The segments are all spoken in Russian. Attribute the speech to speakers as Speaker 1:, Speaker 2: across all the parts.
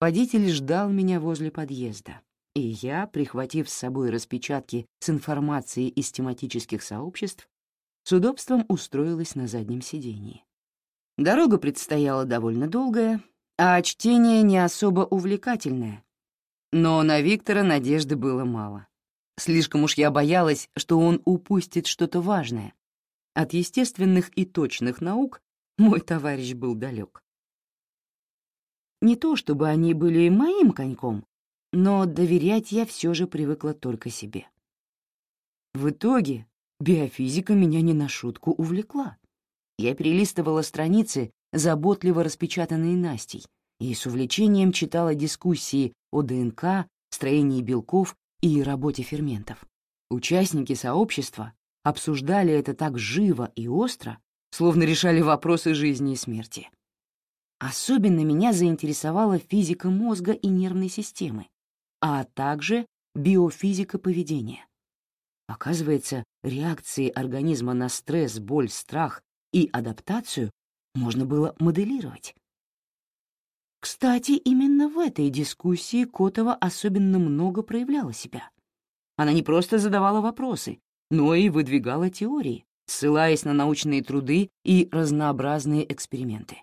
Speaker 1: Водитель ждал меня возле подъезда, и я, прихватив с собой распечатки с информацией из тематических сообществ, с удобством устроилась на заднем сидении. Дорога предстояла довольно долгая, а чтение не особо увлекательное. Но на Виктора надежды было мало. Слишком уж я боялась, что он упустит что-то важное. От естественных и точных наук мой товарищ был далек. Не то чтобы они были моим коньком, но доверять я все же привыкла только себе. В итоге биофизика меня не на шутку увлекла. Я перелистывала страницы, заботливо распечатанные Настей, и с увлечением читала дискуссии о ДНК, строении белков и работе ферментов. Участники сообщества обсуждали это так живо и остро, словно решали вопросы жизни и смерти. Особенно меня заинтересовала физика мозга и нервной системы, а также биофизика поведения. Оказывается, реакции организма на стресс, боль, страх и адаптацию можно было моделировать. Кстати, именно в этой дискуссии Котова особенно много проявляла себя. Она не просто задавала вопросы, но и выдвигала теории, ссылаясь на научные труды и разнообразные эксперименты.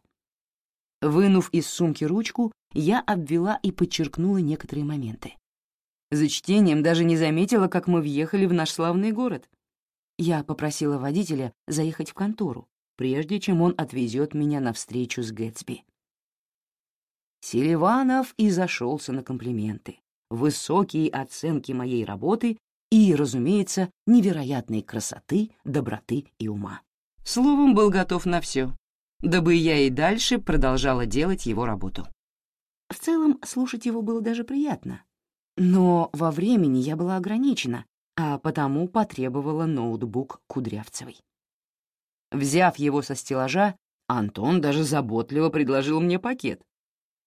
Speaker 1: Вынув из сумки ручку, я обвела и подчеркнула некоторые моменты. За чтением даже не заметила, как мы въехали в наш славный город. Я попросила водителя заехать в контору, прежде чем он отвезет меня на встречу с Гэтсби. Селиванов и зашелся на комплименты, высокие оценки моей работы и, разумеется, невероятной красоты, доброты и ума. Словом, был готов на все, дабы я и дальше продолжала делать его работу. В целом, слушать его было даже приятно. Но во времени я была ограничена, а потому потребовала ноутбук Кудрявцевой. Взяв его со стеллажа, Антон даже заботливо предложил мне пакет,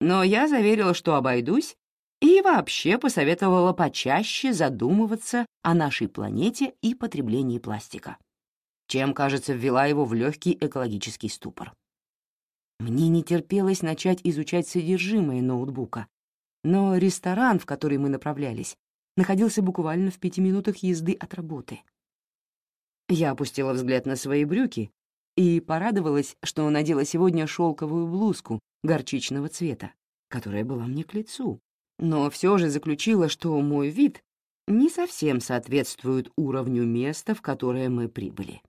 Speaker 1: но я заверила, что обойдусь, и вообще посоветовала почаще задумываться о нашей планете и потреблении пластика, чем, кажется, ввела его в легкий экологический ступор. Мне не терпелось начать изучать содержимое ноутбука, но ресторан, в который мы направлялись, находился буквально в пяти минутах езды от работы. Я опустила взгляд на свои брюки и порадовалась, что надела сегодня шелковую блузку горчичного цвета, которая была мне к лицу, но все же заключила, что мой вид не совсем соответствует уровню места, в которое мы прибыли.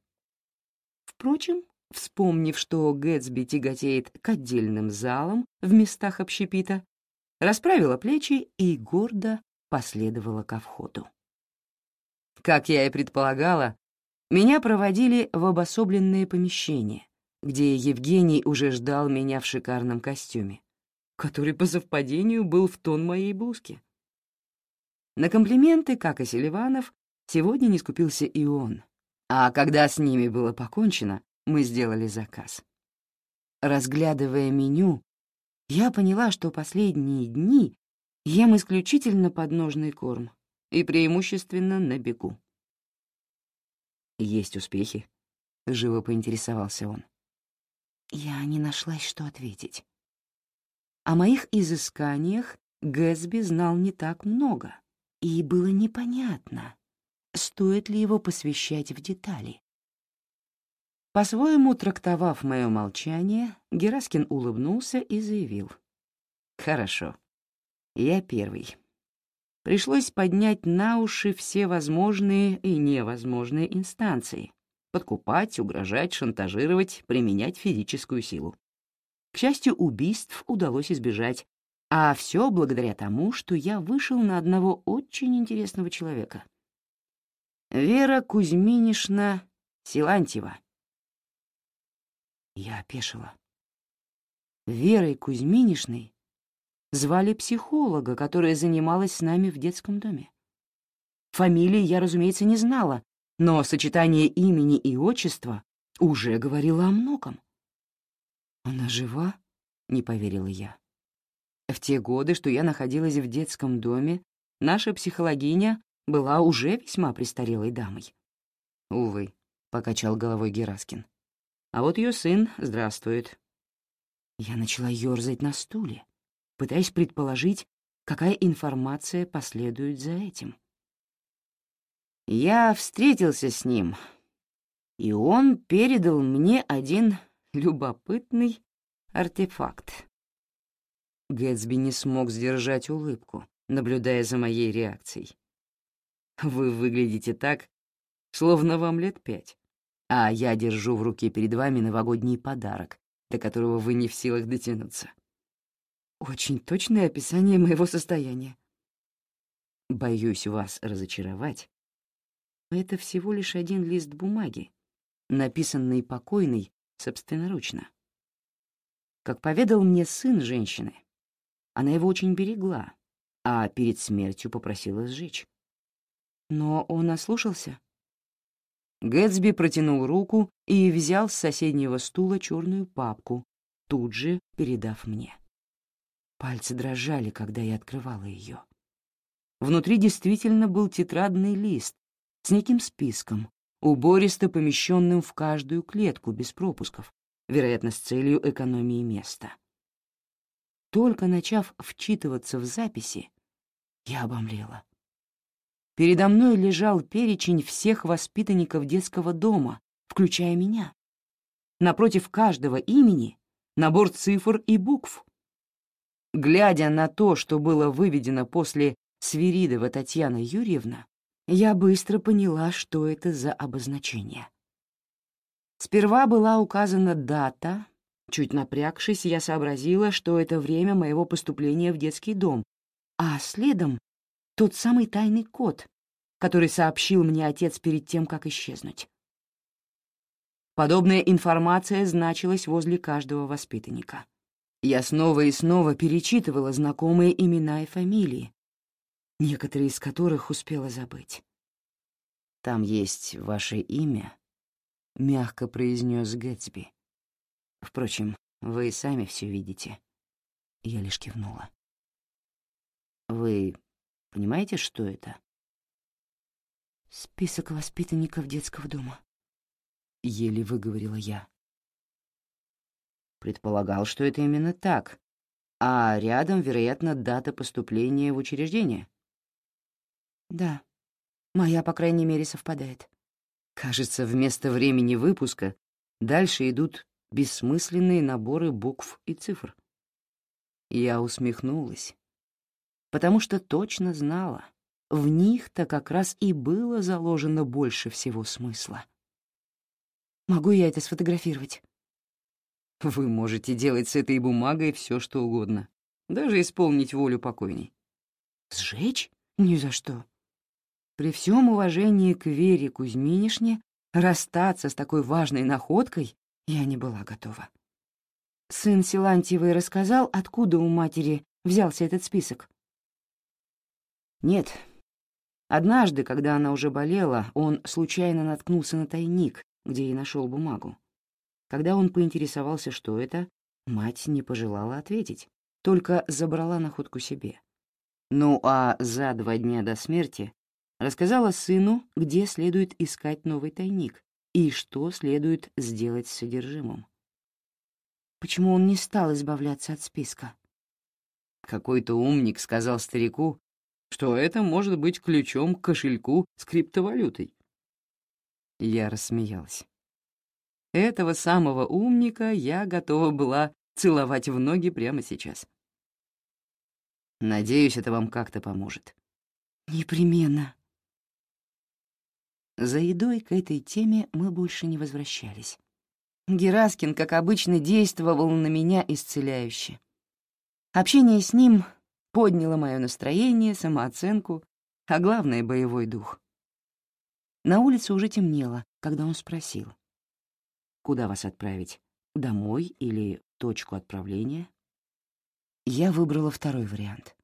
Speaker 1: Впрочем, вспомнив, что Гэтсби тяготеет к отдельным залам в местах общепита, расправила плечи и гордо последовала ко входу. Как я и предполагала, меня проводили в обособленное помещение, где Евгений уже ждал меня в шикарном костюме, который по совпадению был в тон моей блузки. На комплименты, как и Селиванов, сегодня не скупился и он, а когда с ними было покончено, мы сделали заказ. Разглядывая меню, я поняла, что последние дни ем исключительно подножный корм и преимущественно на бегу. «Есть успехи?» — живо поинтересовался он. Я не нашлась, что ответить. О моих изысканиях Гэтсби знал не так много, и было непонятно, стоит ли его посвящать в детали. По-своему трактовав мое молчание, Гераскин улыбнулся и заявил. «Хорошо, я первый». Пришлось поднять на уши все возможные и невозможные инстанции, подкупать, угрожать, шантажировать, применять физическую силу. К счастью, убийств удалось избежать, а все благодаря тому, что я вышел на одного очень интересного человека. Вера Кузьминишна Силантьева. Я опешила. Верой Кузьминишной звали психолога, которая занималась с нами в детском доме. Фамилии я, разумеется, не знала, но сочетание имени и отчества уже говорило о многом. «Она жива?» — не поверила я. В те годы, что я находилась в детском доме, наша психологиня была уже весьма престарелой дамой. «Увы», — покачал головой Гераскин. «А вот ее сын здравствует». Я начала ёрзать на стуле. пытаясь предположить, какая информация последует за этим. Я встретился с ним, и он передал мне один любопытный артефакт. Гэтсби не смог сдержать улыбку, наблюдая за моей реакцией. «Вы выглядите так, словно вам лет пять, а я держу в руке перед вами новогодний подарок, до которого вы не в силах дотянуться». «Очень точное описание моего состояния». «Боюсь вас разочаровать. Это всего лишь один лист бумаги, написанный покойной собственноручно. Как поведал мне сын женщины, она его очень берегла, а перед смертью попросила сжечь. Но он ослушался. Гэтсби протянул руку и взял с соседнего стула черную папку, тут же передав мне. Пальцы дрожали, когда я открывала ее. Внутри действительно был тетрадный лист с неким списком, убористо помещенным в каждую клетку без пропусков, вероятно, с целью экономии места. Только начав вчитываться в записи, я обомлела. Передо мной лежал перечень всех воспитанников детского дома, включая меня. Напротив каждого имени — набор цифр и букв. Глядя на то, что было выведено после Свиридова Татьяна Юрьевна, я быстро поняла, что это за обозначение. Сперва была указана дата, Чуть напрягшись, я сообразила, что это время моего поступления в детский дом, а следом — тот самый тайный код, который сообщил мне отец перед тем, как исчезнуть. Подобная информация значилась возле каждого воспитанника. Я снова и снова перечитывала знакомые имена и фамилии, некоторые из которых успела забыть. «Там есть ваше имя», — мягко произнес Гэтсби. Впрочем, вы и сами все видите. Я лишь кивнула. Вы понимаете, что это? Список воспитанников детского дома. Еле выговорила я. Предполагал, что это именно так, а рядом, вероятно, дата поступления в учреждение. Да, моя, по крайней мере, совпадает. Кажется, вместо времени выпуска дальше идут бессмысленные наборы букв и цифр. Я усмехнулась, потому что точно знала, в них-то как раз и было заложено больше всего смысла. Могу я это сфотографировать? Вы можете делать с этой бумагой все, что угодно, даже исполнить волю покойней. Сжечь? Ни за что. При всем уважении к Вере Кузьминишне расстаться с такой важной находкой я не была готова. Сын Силантьевой рассказал, откуда у матери взялся этот список? Нет. Однажды, когда она уже болела, он случайно наткнулся на тайник, где и нашел бумагу. Когда он поинтересовался, что это, мать не пожелала ответить, только забрала находку себе. Ну а за два дня до смерти рассказала сыну, где следует искать новый тайник, и что следует сделать с содержимым. Почему он не стал избавляться от списка? Какой-то умник сказал старику, что это может быть ключом к кошельку с криптовалютой. Я рассмеялась. Этого самого умника я готова была целовать в ноги прямо сейчас. Надеюсь, это вам как-то поможет. Непременно. За едой к этой теме мы больше не возвращались. Гераскин, как обычно, действовал на меня исцеляюще. Общение с ним подняло мое настроение, самооценку, а главное — боевой дух. На улице уже темнело, когда он спросил. «Куда вас отправить? Домой или точку отправления?» Я выбрала второй вариант.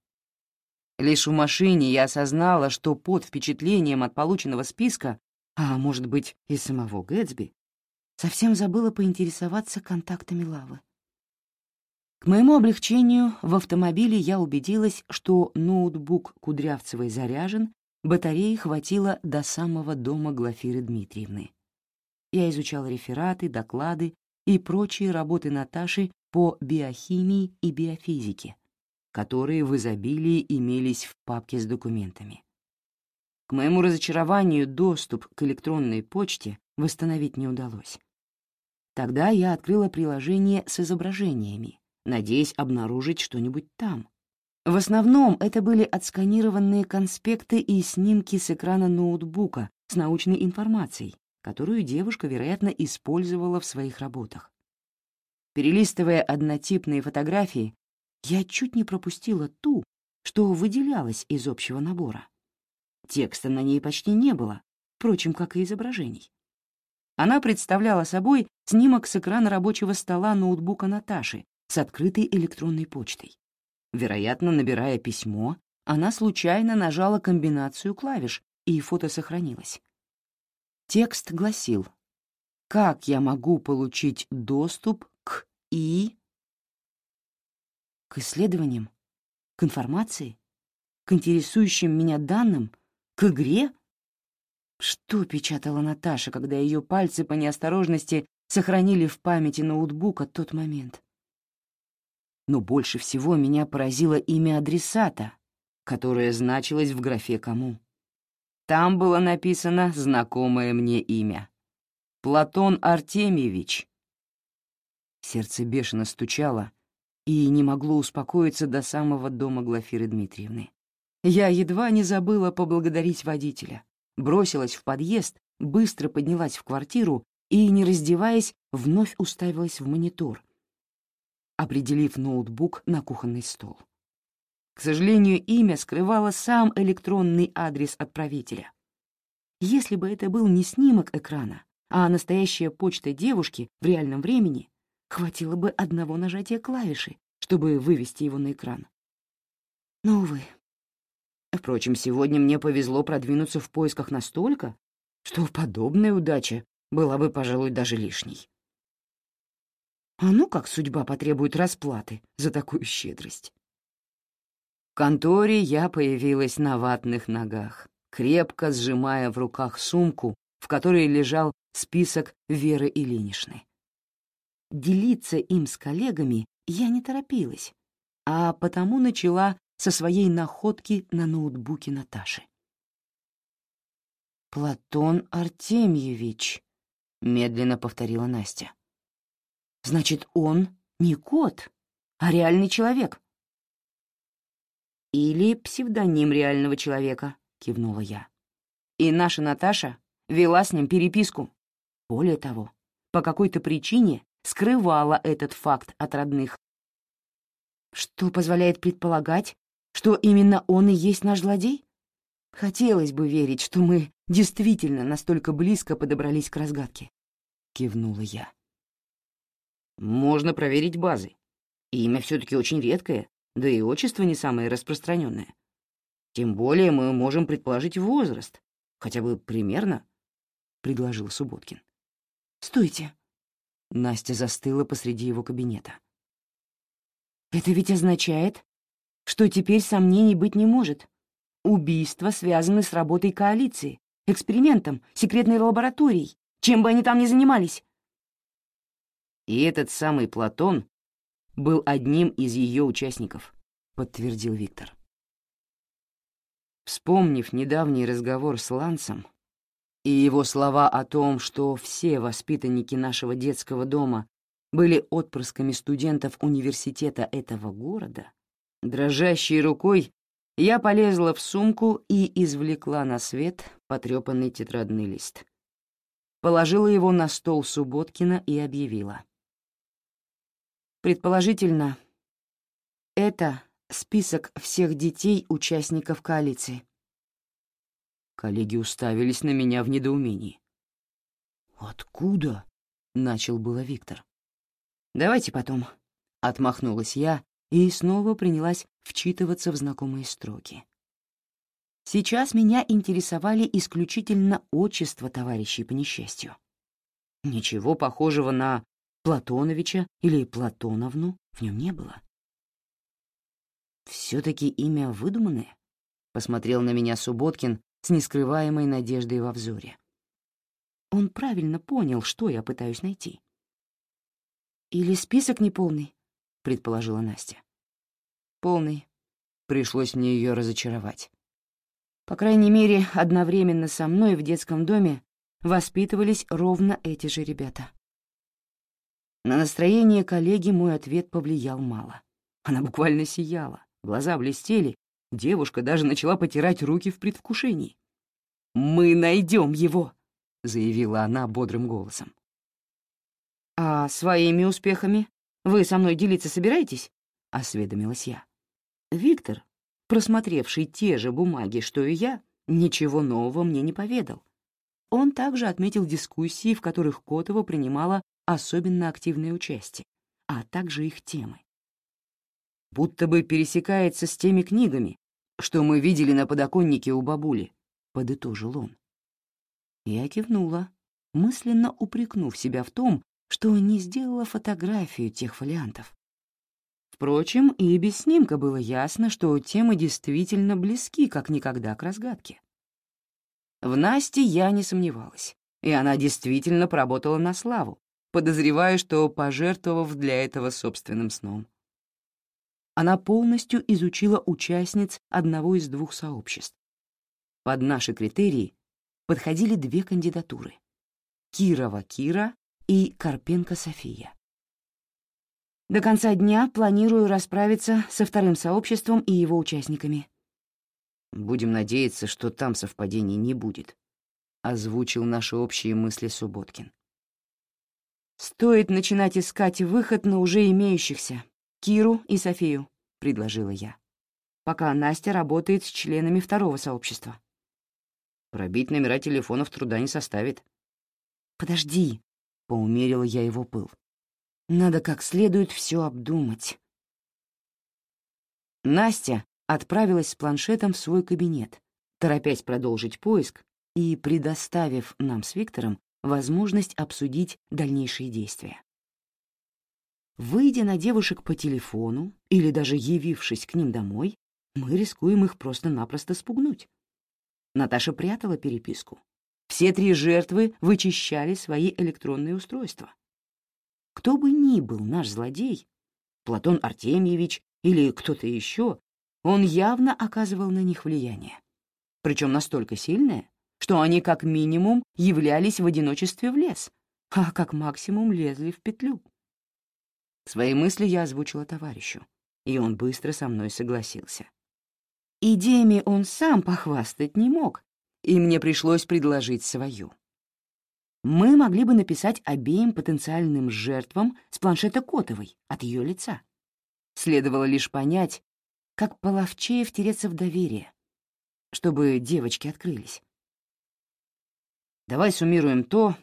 Speaker 1: Лишь в машине я осознала, что под впечатлением от полученного списка а может быть, и самого Гэтсби, совсем забыла поинтересоваться контактами Лавы. К моему облегчению в автомобиле я убедилась, что ноутбук Кудрявцевой заряжен, батареи хватило до самого дома Глафиры Дмитриевны. Я изучал рефераты, доклады и прочие работы Наташи по биохимии и биофизике, которые в изобилии имелись в папке с документами. К моему разочарованию доступ к электронной почте восстановить не удалось. Тогда я открыла приложение с изображениями, надеясь обнаружить что-нибудь там. В основном это были отсканированные конспекты и снимки с экрана ноутбука с научной информацией, которую девушка, вероятно, использовала в своих работах. Перелистывая однотипные фотографии, я чуть не пропустила ту, что выделялась из общего набора. Текста на ней почти не было, впрочем, как и изображений. Она представляла собой снимок с экрана рабочего стола ноутбука Наташи с открытой электронной почтой. Вероятно, набирая письмо, она случайно нажала комбинацию клавиш, и фото сохранилось. Текст гласил «Как я могу получить доступ к И...» К исследованиям? К информации? К интересующим меня данным? К игре? Что печатала Наташа, когда ее пальцы по неосторожности сохранили в памяти ноутбука тот момент? Но больше всего меня поразило имя адресата, которое значилось в графе «Кому». Там было написано знакомое мне имя. Платон Артемьевич. Сердце бешено стучало и не могло успокоиться до самого дома Глафиры Дмитриевны. Я едва не забыла поблагодарить водителя, бросилась в подъезд, быстро поднялась в квартиру и, не раздеваясь, вновь уставилась в монитор, определив ноутбук на кухонный стол. К сожалению, имя скрывало сам электронный адрес отправителя. Если бы это был не снимок экрана, а настоящая почта девушки в реальном времени, хватило бы одного нажатия клавиши, чтобы вывести его на экран. Но, увы, Впрочем, сегодня мне повезло продвинуться в поисках настолько, что подобная удача была бы, пожалуй, даже лишней. А ну как судьба потребует расплаты за такую щедрость. В конторе я появилась на ватных ногах, крепко сжимая в руках сумку, в которой лежал список Веры Ильиничны. Делиться им с коллегами я не торопилась, а потому начала со своей находки на ноутбуке Наташи. «Платон Артемьевич», — медленно повторила Настя. «Значит, он не кот, а реальный человек». «Или псевдоним реального человека», — кивнула я. «И наша Наташа вела с ним переписку. Более того, по какой-то причине скрывала этот факт от родных. Что позволяет предполагать, что именно он и есть наш злодей? Хотелось бы верить, что мы действительно настолько близко подобрались к разгадке. Кивнула я. Можно проверить базы. Имя все-таки очень редкое, да и отчество не самое распространенное. Тем более мы можем предположить возраст, хотя бы примерно, — предложил Субботкин. «Стойте!» Настя застыла посреди его кабинета. «Это ведь означает, что теперь сомнений быть не может. Убийства связаны с работой коалиции, экспериментом, секретной лабораторией, чем бы они там ни занимались. И этот самый Платон был одним из ее участников, подтвердил Виктор. Вспомнив недавний разговор с Лансом и его слова о том, что все воспитанники нашего детского дома были отпрысками студентов университета этого города, Дрожащей рукой я полезла в сумку и извлекла на свет потрепанный тетрадный лист. Положила его на стол Субботкина и объявила. Предположительно, это список всех детей участников коалиции. Коллеги уставились на меня в недоумении. «Откуда?» — начал было Виктор. «Давайте потом», — отмахнулась я и снова принялась вчитываться в знакомые строки. Сейчас меня интересовали исключительно отчества товарищей по несчастью. Ничего похожего на Платоновича или Платоновну в нем не было. «Все-таки имя выдуманное?» — посмотрел на меня Субботкин с нескрываемой надеждой во взоре. Он правильно понял, что я пытаюсь найти. «Или список неполный?» предположила Настя. полный. Пришлось мне ее разочаровать. По крайней мере, одновременно со мной в детском доме воспитывались ровно эти же ребята. На настроение коллеги мой ответ повлиял мало. Она буквально сияла, глаза блестели, девушка даже начала потирать руки в предвкушении. «Мы найдем его!» — заявила она бодрым голосом. «А своими успехами вы со мной делиться собираетесь?» — осведомилась я. Виктор, просмотревший те же бумаги, что и я, ничего нового мне не поведал. Он также отметил дискуссии, в которых Котова принимала особенно активное участие, а также их темы. Будто бы пересекается с теми книгами, что мы видели на подоконнике у бабули, — подытожил он. Я кивнула, мысленно упрекнув себя в том, что не сделала фотографию тех фолиантов. Впрочем, и без снимка было ясно, что темы действительно близки как никогда к разгадке. В Насте я не сомневалась, и она действительно поработала на славу, подозревая, что пожертвовав для этого собственным сном. Она полностью изучила участниц одного из двух сообществ. Под наши критерии подходили две кандидатуры — Кирова Кира и Карпенко София. До конца дня планирую расправиться со вторым сообществом и его участниками. Будем надеяться, что там совпадений не будет, озвучил наши общие мысли Субботкин. Стоит начинать искать выход на уже имеющихся, Киру и Софию, предложила я, пока Настя работает с членами второго сообщества. Пробить номера телефонов труда не составит. Подожди, поумерила я его пыл. Надо как следует все обдумать. Настя отправилась с планшетом в свой кабинет, торопясь продолжить поиск и предоставив нам с Виктором возможность обсудить дальнейшие действия. Выйдя на девушек по телефону или даже явившись к ним домой, мы рискуем их просто-напросто спугнуть. Наташа прятала переписку. Все три жертвы вычищали свои электронные устройства. Кто бы ни был наш злодей, Платон Артемьевич или кто-то еще, он явно оказывал на них влияние. Причем настолько сильное, что они как минимум являлись в одиночестве в лес, а как максимум лезли в петлю. Свои мысли я озвучила товарищу, и он быстро со мной согласился. Идеями он сам похвастать не мог, и мне пришлось предложить свою мы могли бы написать обеим потенциальным жертвам с планшета Котовой от ее лица. Следовало лишь понять, как половчее втереться в доверие, чтобы девочки открылись. Давай суммируем то,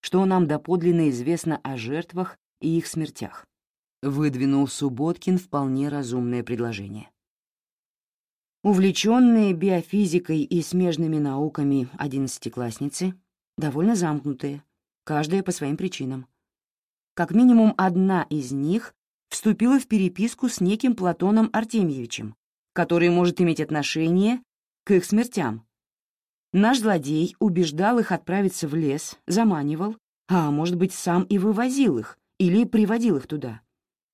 Speaker 1: что нам доподлинно известно о жертвах и их смертях. Выдвинул Субботкин вполне разумное предложение. Увлеченные биофизикой и смежными науками одиннадцатиклассницы — довольно замкнутые, каждая по своим причинам. Как минимум одна из них вступила в переписку с неким Платоном Артемьевичем, который может иметь отношение к их смертям. Наш злодей убеждал их отправиться в лес, заманивал, а, может быть, сам и вывозил их или приводил их туда.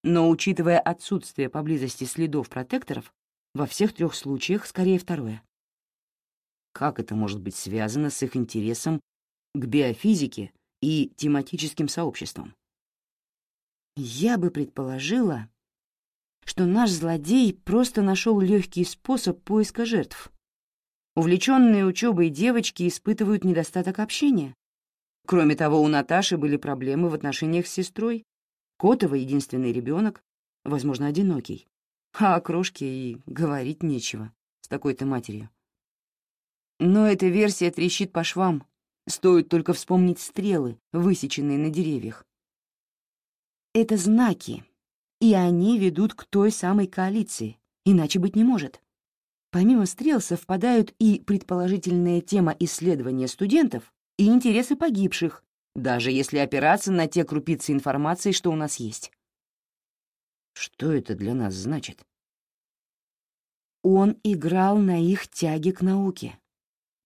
Speaker 1: Но, учитывая отсутствие поблизости следов протекторов, во всех трех случаях скорее второе. Как это может быть связано с их интересом к биофизике и тематическим сообществам. Я бы предположила, что наш злодей просто нашел легкий способ поиска жертв. Увлеченные учебой девочки испытывают недостаток общения. Кроме того, у Наташи были проблемы в отношениях с сестрой. Котова — единственный ребенок, возможно, одинокий. А о крошке и говорить нечего с такой-то матерью. Но эта версия трещит по швам, Стоит только вспомнить стрелы, высеченные на деревьях. Это знаки, и они ведут к той самой коалиции, иначе быть не может. Помимо стрел совпадают и предположительная тема исследования студентов, и интересы погибших, даже если опираться на те крупицы информации, что у нас есть. Что это для нас значит? Он играл на их тяге к науке.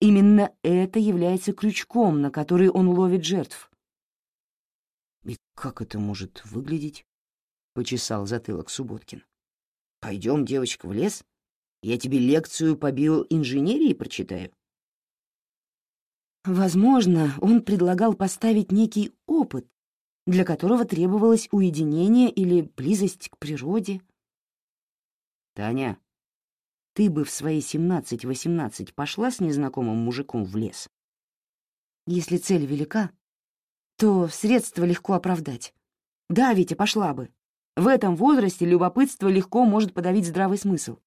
Speaker 1: Именно это является крючком, на который он ловит жертв. «И как это может выглядеть?» — почесал затылок Субботкин. Пойдем, девочка, в лес. Я тебе лекцию по биоинженерии прочитаю. Возможно, он предлагал поставить некий опыт, для которого требовалось уединение или близость к природе. Таня, ты бы в свои 17-18 пошла с незнакомым мужиком в лес? Если цель велика, то средства легко оправдать. Да, Витя, пошла бы. В этом возрасте любопытство легко может подавить здравый смысл.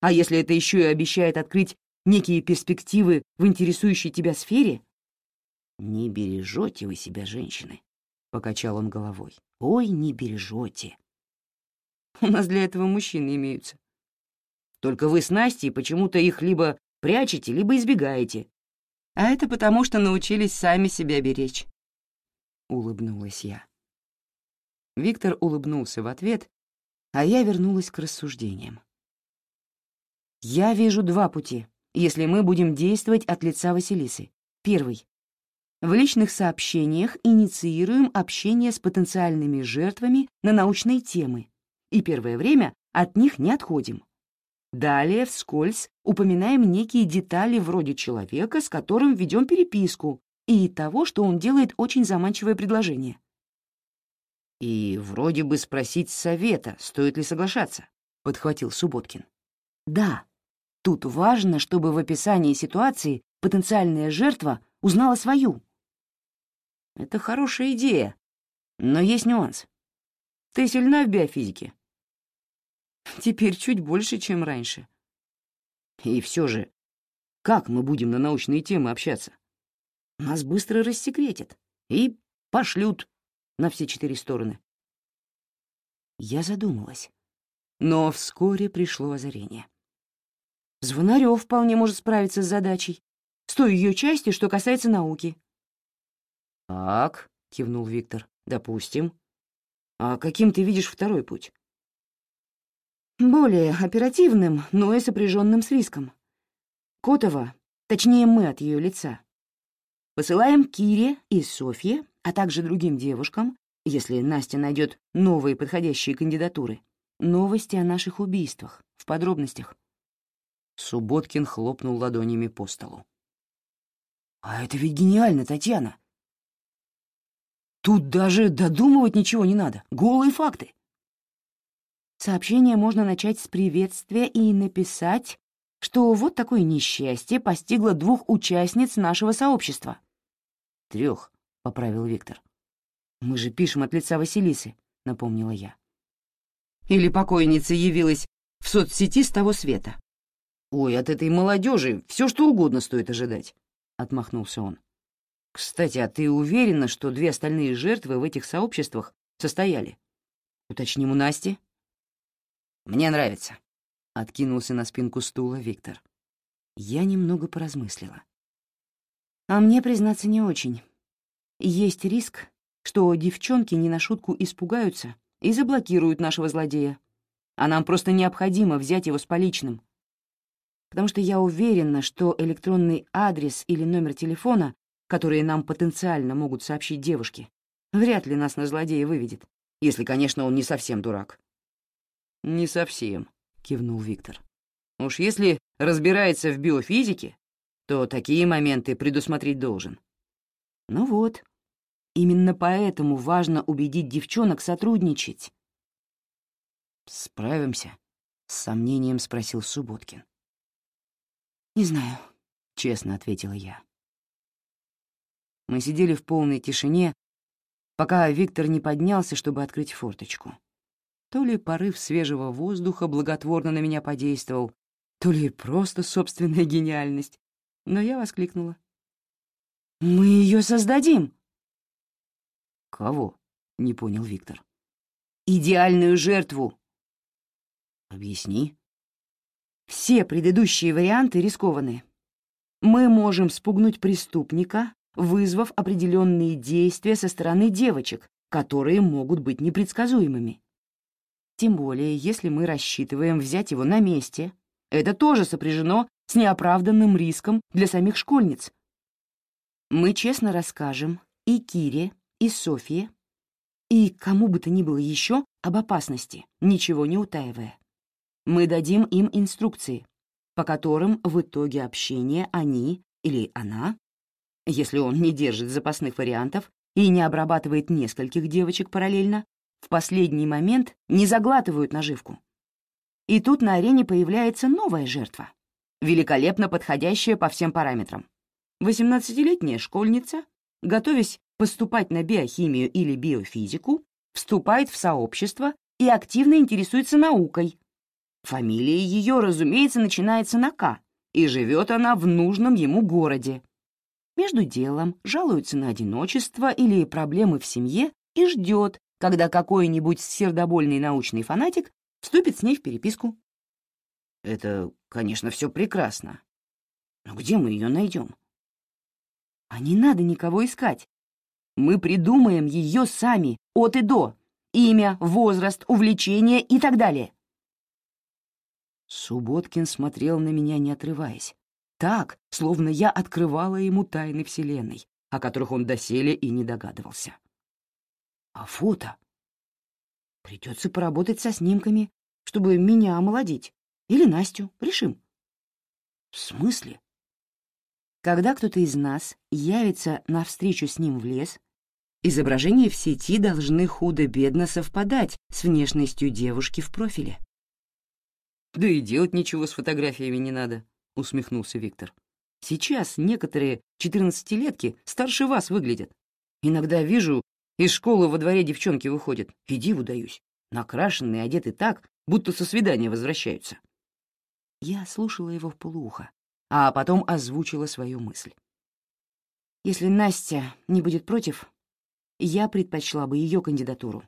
Speaker 1: А если это еще и обещает открыть некие перспективы в интересующей тебя сфере? Не бережете вы себя, женщины, — покачал он головой. Ой, не бережете. У нас для этого мужчины имеются. Только вы с Настей почему-то их либо прячете, либо избегаете. А это потому, что научились сами себя беречь. Улыбнулась я. Виктор улыбнулся в ответ, а я вернулась к рассуждениям. Я вижу два пути, если мы будем действовать от лица Василисы. Первый. В личных сообщениях инициируем общение с потенциальными жертвами на научные темы, и первое время от них не отходим. Далее, вскользь, упоминаем некие детали вроде человека, с которым ведем переписку, и того, что он делает очень заманчивое предложение. «И вроде бы спросить совета, стоит ли соглашаться», — подхватил Субботкин. «Да, тут важно, чтобы в описании ситуации потенциальная жертва узнала свою». «Это хорошая идея, но есть нюанс. Ты сильна в биофизике?» «Теперь чуть больше, чем раньше». «И все же, как мы будем на научные темы общаться? Нас быстро рассекретят и пошлют на все четыре стороны. Я задумалась, но вскоре пришло озарение. Звонарев вполне может справиться с задачей, с той ее части, что касается науки. «Так», — кивнул Виктор, — «допустим. А каким ты видишь второй путь?» «Более оперативным, но и сопряженным с риском. Котова, точнее мы от ее лица, посылаем Кире и Софье а также другим девушкам, если Настя найдет новые подходящие кандидатуры, новости о наших убийствах, в подробностях. Субботкин хлопнул ладонями по столу. «А это ведь гениально, Татьяна! Тут даже додумывать ничего не надо, голые факты!» Сообщение можно начать с приветствия и написать, что вот такое несчастье постигло двух участниц нашего сообщества. Трех, — поправил Виктор. «Мы же пишем от лица Василисы», — напомнила я. «Или покойница явилась в соцсети с того света». «Ой, от этой молодежи все что угодно стоит ожидать», — отмахнулся он. «Кстати, а ты уверена, что две остальные жертвы в этих сообществах состояли? Уточним у Насти?» «Мне нравится», — откинулся на спинку стула Виктор. Я немного поразмыслила. «А мне, признаться, не очень. Есть риск, что девчонки не на шутку испугаются и заблокируют нашего злодея. А нам просто необходимо взять его с поличным. Потому что я уверена, что электронный адрес или номер телефона, которые нам потенциально могут сообщить девушки, вряд ли нас на злодея выведет, если, конечно, он не совсем дурак. «Не совсем», — кивнул Виктор. «Уж если разбирается в биофизике, то такие моменты предусмотреть должен». Ну вот, Именно поэтому важно убедить девчонок сотрудничать. «Справимся?» — с сомнением спросил Субботкин. «Не знаю», — честно ответила я. Мы сидели в полной тишине, пока Виктор не поднялся, чтобы открыть форточку. То ли порыв свежего воздуха благотворно на меня подействовал, то ли просто собственная гениальность, но я воскликнула. «Мы ее создадим!» «Кого?» — не понял Виктор. «Идеальную жертву». «Объясни». «Все предыдущие варианты рискованные. Мы можем спугнуть преступника, вызвав определенные действия со стороны девочек, которые могут быть непредсказуемыми. Тем более, если мы рассчитываем взять его на месте, это тоже сопряжено с неоправданным риском для самих школьниц. Мы честно расскажем и Кире, и Софье, и кому бы то ни было еще об опасности, ничего не утаивая. Мы дадим им инструкции, по которым в итоге общения они или она, если он не держит запасных вариантов и не обрабатывает нескольких девочек параллельно, в последний момент не заглатывают наживку. И тут на арене появляется новая жертва, великолепно подходящая по всем параметрам. 18-летняя школьница, готовясь поступать на биохимию или биофизику, вступает в сообщество и активно интересуется наукой. Фамилия ее, разумеется, начинается на «К», и живет она в нужном ему городе. Между делом жалуется на одиночество или проблемы в семье и ждет, когда какой-нибудь сердобольный научный фанатик вступит с ней в переписку. Это, конечно, все прекрасно. Но где мы ее найдем? А не надо никого искать. Мы придумаем ее сами, от и до. Имя, возраст, увлечение и так далее. Субботкин смотрел на меня, не отрываясь. Так, словно я открывала ему тайны Вселенной, о которых он доселе и не догадывался. А фото? Придется поработать со снимками, чтобы меня омолодить. Или Настю. Решим. В смысле? Когда кто-то из нас явится навстречу с ним в лес, изображения в сети должны худо-бедно совпадать с внешностью девушки в профиле. «Да и делать ничего с фотографиями не надо», — усмехнулся Виктор. «Сейчас некоторые четырнадцатилетки старше вас выглядят. Иногда вижу, из школы во дворе девчонки выходят, и диву даюсь. Накрашенные, одеты так, будто со свидания возвращаются». Я слушала его в полуухо, а потом озвучила свою мысль. Если Настя не будет против, я предпочла бы ее кандидатуру.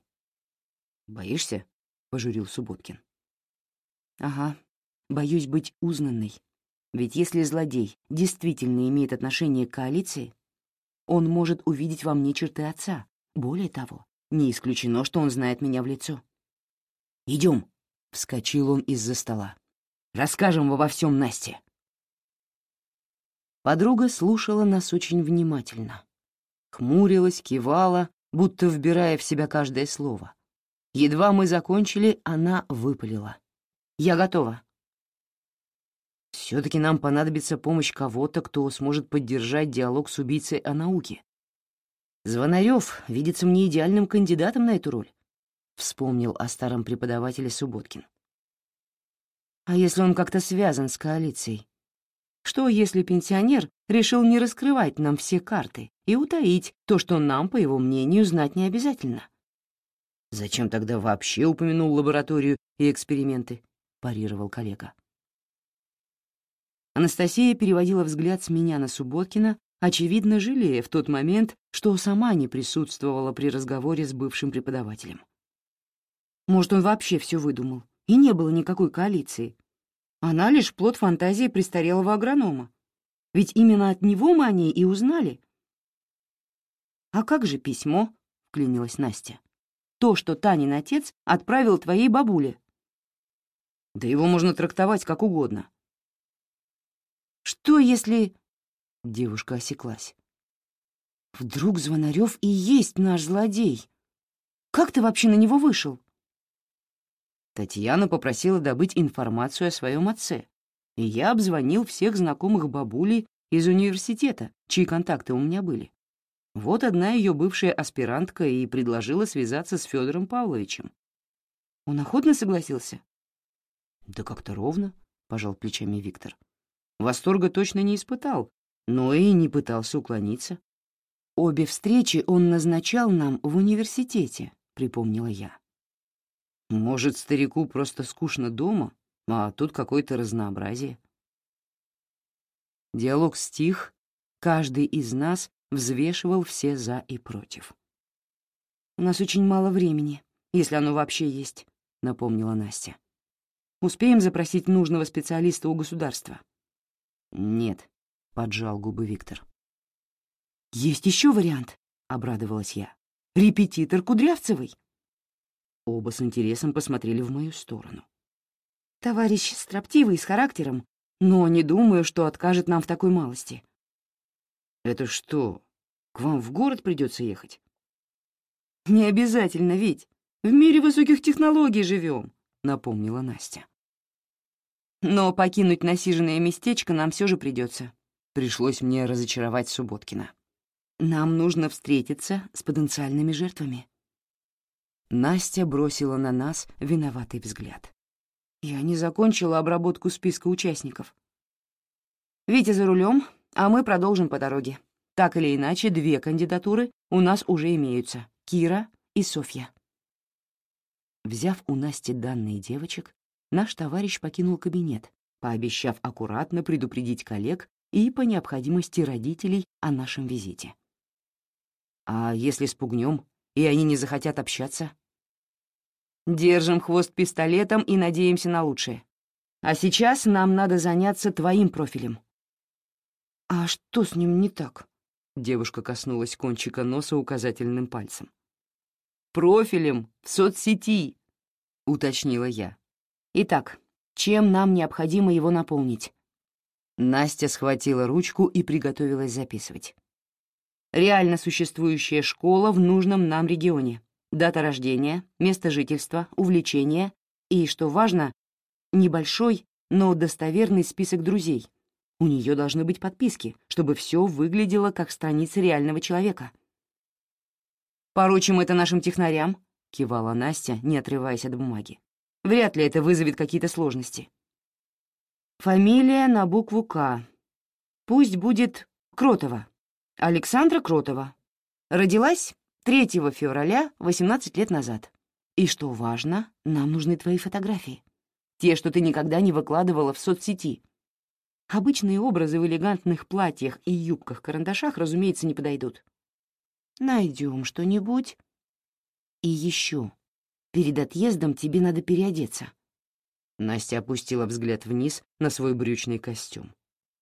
Speaker 1: «Боишься?» — пожурил Субботкин. «Ага, боюсь быть узнанной. Ведь если злодей действительно имеет отношение к коалиции, он может увидеть во мне черты отца. Более того, не исключено, что он знает меня в лицо. «Идем», — вскочил он из-за стола. «Расскажем обо всем Насте». Подруга слушала нас очень внимательно. Хмурилась, кивала, будто вбирая в себя каждое слово. Едва мы закончили, она выпалила. «Я готова». «Все-таки нам понадобится помощь кого-то, кто сможет поддержать диалог с убийцей о науке. Звонарев видится мне идеальным кандидатом на эту роль», — вспомнил о старом преподавателе Субботкин. «А если он как-то связан с коалицией?» Что, если пенсионер решил не раскрывать нам все карты и утаить то, что нам, по его мнению, знать не обязательно? «Зачем тогда вообще упомянул лабораторию и эксперименты?» — парировал коллега. Анастасия переводила взгляд с меня на Субботкина, очевидно жалея в тот момент, что сама не присутствовала при разговоре с бывшим преподавателем. Может, он вообще все выдумал, и не было никакой коалиции, она лишь плод фантазии престарелого агронома. Ведь именно от него мы о ней и узнали. «А как же письмо?» — вклинилась Настя. «То, что Танин отец отправил твоей бабуле». «Да его можно трактовать как угодно». «Что, если...» — девушка осеклась. «Вдруг Звонарев и есть наш злодей? Как ты вообще на него вышел?» Татьяна попросила добыть информацию о своем отце, и я обзвонил всех знакомых бабулей из университета, чьи контакты у меня были. Вот одна ее бывшая аспирантка и предложила связаться с Федором Павловичем. Он охотно согласился? «Да как-то ровно», — пожал плечами Виктор. Восторга точно не испытал, но и не пытался уклониться. «Обе встречи он назначал нам в университете», — припомнила я. Может, старику просто скучно дома, а тут какое-то разнообразие. Диалог стих, каждый из нас взвешивал все «за» и «против». «У нас очень мало времени, если оно вообще есть», — напомнила Настя. «Успеем запросить нужного специалиста у государства?» «Нет», — поджал губы Виктор. «Есть еще вариант», — обрадовалась я. «Репетитор Кудрявцевой». Оба с интересом посмотрели в мою сторону. «Товарищ строптивый с характером, но не думаю, что откажет нам в такой малости». «Это что, к вам в город придется ехать?» «Не обязательно, ведь. В мире высоких технологий живем», — напомнила Настя. Но покинуть насиженное местечко нам все же придется. Пришлось мне разочаровать Субботкина. Нам нужно встретиться с потенциальными жертвами. Настя бросила на нас виноватый взгляд. Я не закончила обработку списка участников. Витя за рулем, а мы продолжим по дороге. Так или иначе, две кандидатуры у нас уже имеются — Кира и Софья. Взяв у Насти данные девочек, наш товарищ покинул кабинет, пообещав аккуратно предупредить коллег и по необходимости родителей о нашем визите. А если спугнем, и они не захотят общаться? Держим хвост пистолетом и надеемся на лучшее. А сейчас нам надо заняться твоим профилем. А что с ним не так? Девушка коснулась кончика носа указательным пальцем. Профилем в соцсети, уточнила я. Итак, чем нам необходимо его наполнить? Настя схватила ручку и приготовилась записывать. Реально существующая школа в нужном нам регионе дата рождения, место жительства, увлечения и, что важно, небольшой, но достоверный список друзей. У нее должны быть подписки, чтобы все выглядело как страница реального человека. «Поручим это нашим технарям», — кивала Настя, не отрываясь от бумаги. «Вряд ли это вызовет какие-то сложности». Фамилия на букву «К». Пусть будет Кротова. Александра Кротова. Родилась 3 февраля 18 лет назад. И что важно, нам нужны твои фотографии. Те, что ты никогда не выкладывала в соцсети. Обычные образы в элегантных платьях и юбках-карандашах, разумеется, не подойдут. Найдем что-нибудь. И еще. Перед отъездом тебе надо переодеться. Настя опустила взгляд вниз на свой брючный костюм.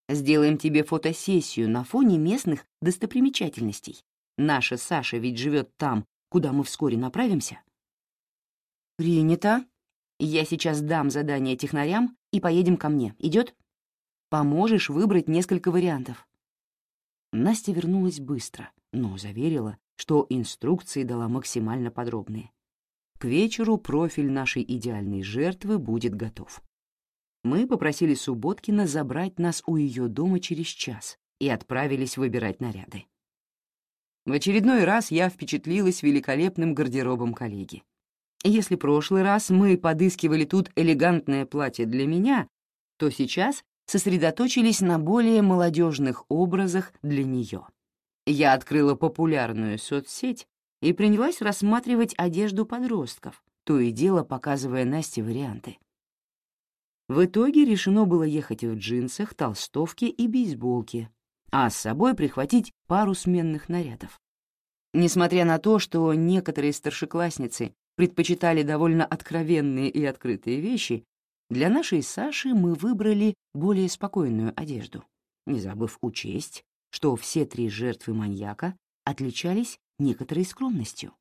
Speaker 1: Сделаем тебе фотосессию на фоне местных достопримечательностей. Наша Саша ведь живет там, куда мы вскоре направимся. Принято. Я сейчас дам задание технарям и поедем ко мне. Идет? Поможешь выбрать несколько вариантов. Настя вернулась быстро, но заверила, что инструкции дала максимально подробные. К вечеру профиль нашей идеальной жертвы будет готов. Мы попросили Субботкина забрать нас у ее дома через час и отправились выбирать наряды. В очередной раз я впечатлилась великолепным гардеробом коллеги. Если прошлый раз мы подыскивали тут элегантное платье для меня, то сейчас сосредоточились на более молодежных образах для нее. Я открыла популярную соцсеть и принялась рассматривать одежду подростков, то и дело показывая Насте варианты. В итоге решено было ехать в джинсах, толстовке и бейсболке, а с собой прихватить пару сменных нарядов. Несмотря на то, что некоторые старшеклассницы предпочитали довольно откровенные и открытые вещи, для нашей Саши мы выбрали более спокойную одежду, не забыв учесть, что все три жертвы маньяка отличались некоторой скромностью.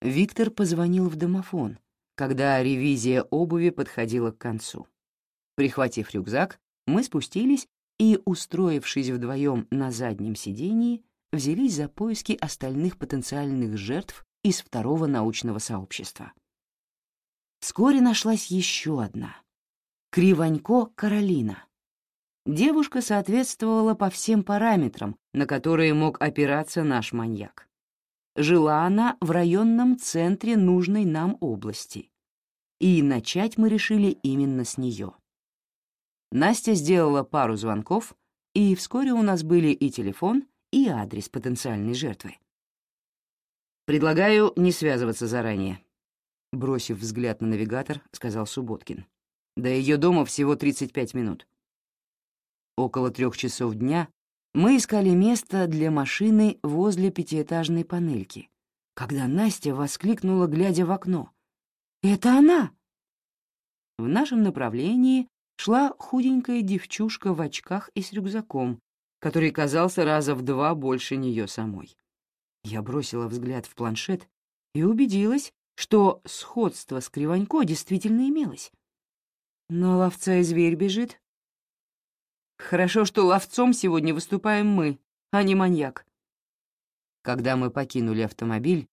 Speaker 1: Виктор позвонил в домофон, когда ревизия обуви подходила к концу. Прихватив рюкзак, мы спустились и, устроившись вдвоем на заднем сидении, взялись за поиски остальных потенциальных жертв из второго научного сообщества. Вскоре нашлась еще одна — Кривонько Каролина. Девушка соответствовала по всем параметрам, на которые мог опираться наш маньяк. Жила она в районном центре нужной нам области. И начать мы решили именно с нее. Настя сделала пару звонков, и вскоре у нас были и телефон, и адрес потенциальной жертвы. «Предлагаю не связываться заранее», — бросив взгляд на навигатор, сказал Субботкин. «До ее дома всего 35 минут». Около трех часов дня мы искали место для машины возле пятиэтажной панельки, когда Настя воскликнула, глядя в окно. «Это она!» В нашем направлении шла худенькая девчушка в очках и с рюкзаком, который казался раза в два больше нее самой. Я бросила взгляд в планшет и убедилась, что сходство с Кривонько действительно имелось. Но ловца и зверь бежит. Хорошо, что ловцом сегодня выступаем мы, а не маньяк. Когда мы покинули автомобиль,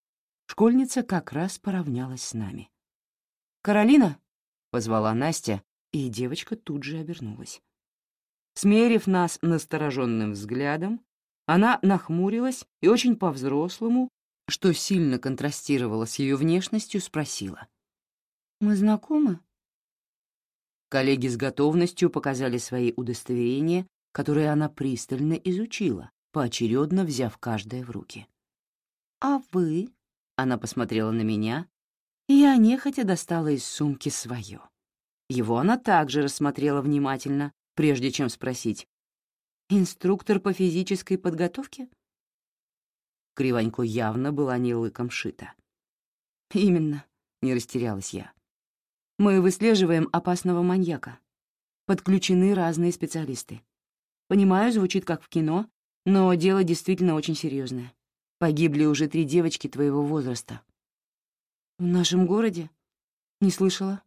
Speaker 1: школьница как раз поравнялась с нами. «Каролина?» — позвала Настя, и девочка тут же обернулась. Смерив нас настороженным взглядом, она нахмурилась и очень по-взрослому, что сильно контрастировало с ее внешностью, спросила. «Мы знакомы?» Коллеги с готовностью показали свои удостоверения, которые она пристально изучила, поочередно взяв каждое в руки. «А вы?» — она посмотрела на меня, и я нехотя достала из сумки свое. Его она также рассмотрела внимательно, прежде чем спросить. «Инструктор по физической подготовке?» Кривонько явно была не лыком шита. «Именно», — не растерялась я. «Мы выслеживаем опасного маньяка. Подключены разные специалисты. Понимаю, звучит как в кино, но дело действительно очень серьезное. Погибли уже три девочки твоего возраста». «В нашем городе? Не слышала?»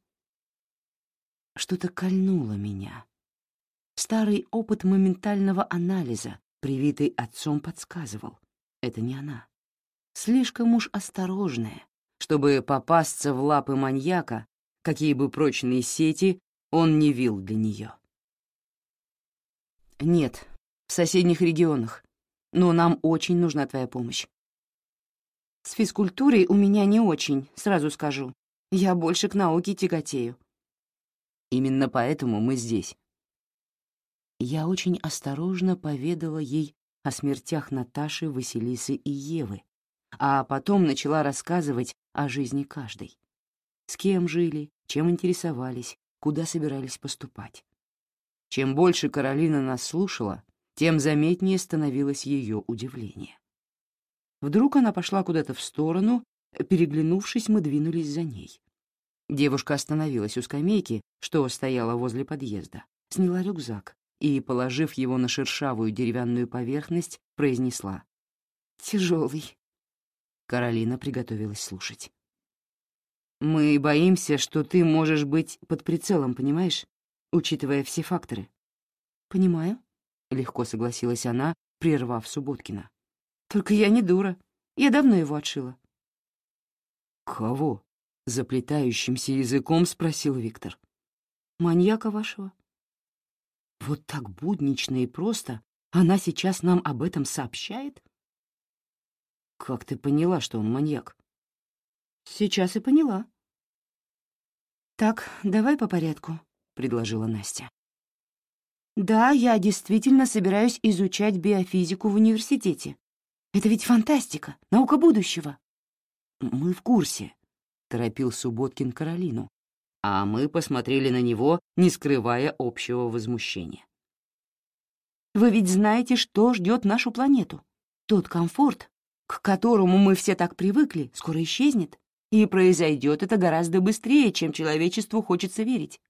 Speaker 1: Что-то кольнуло меня. Старый опыт моментального анализа, привитый отцом, подсказывал. Это не она. Слишком уж осторожная, чтобы попасться в лапы маньяка, какие бы прочные сети он не вил для нее. Нет, в соседних регионах, но нам очень нужна твоя помощь. С физкультурой у меня не очень, сразу скажу. Я больше к науке тяготею. Именно поэтому мы здесь. Я очень осторожно поведала ей о смертях Наташи, Василисы и Евы, а потом начала рассказывать о жизни каждой. С кем жили, чем интересовались, куда собирались поступать. Чем больше Каролина нас слушала, тем заметнее становилось ее удивление. Вдруг она пошла куда-то в сторону, переглянувшись, мы двинулись за ней. Девушка остановилась у скамейки, что стояла возле подъезда, сняла рюкзак и, положив его на шершавую деревянную поверхность, произнесла. «Тяжелый». Каролина приготовилась слушать. «Мы боимся, что ты можешь быть под прицелом, понимаешь, учитывая все факторы». «Понимаю», — легко согласилась она, прервав Субботкина. «Только я не дура. Я давно его отшила». «Кого?» Заплетающимся языком спросил Виктор. «Маньяка вашего?» «Вот так буднично и просто она сейчас нам об этом сообщает?» «Как ты поняла, что он маньяк?» «Сейчас и поняла». «Так, давай по порядку», — предложила Настя. «Да, я действительно собираюсь изучать биофизику в университете. Это ведь фантастика, наука будущего». «Мы в курсе», — торопил Субботкин Каролину, а мы посмотрели на него, не скрывая общего возмущения. «Вы ведь знаете, что ждет нашу планету. Тот комфорт, к которому мы все так привыкли, скоро исчезнет, и произойдет это гораздо быстрее, чем человечеству хочется верить.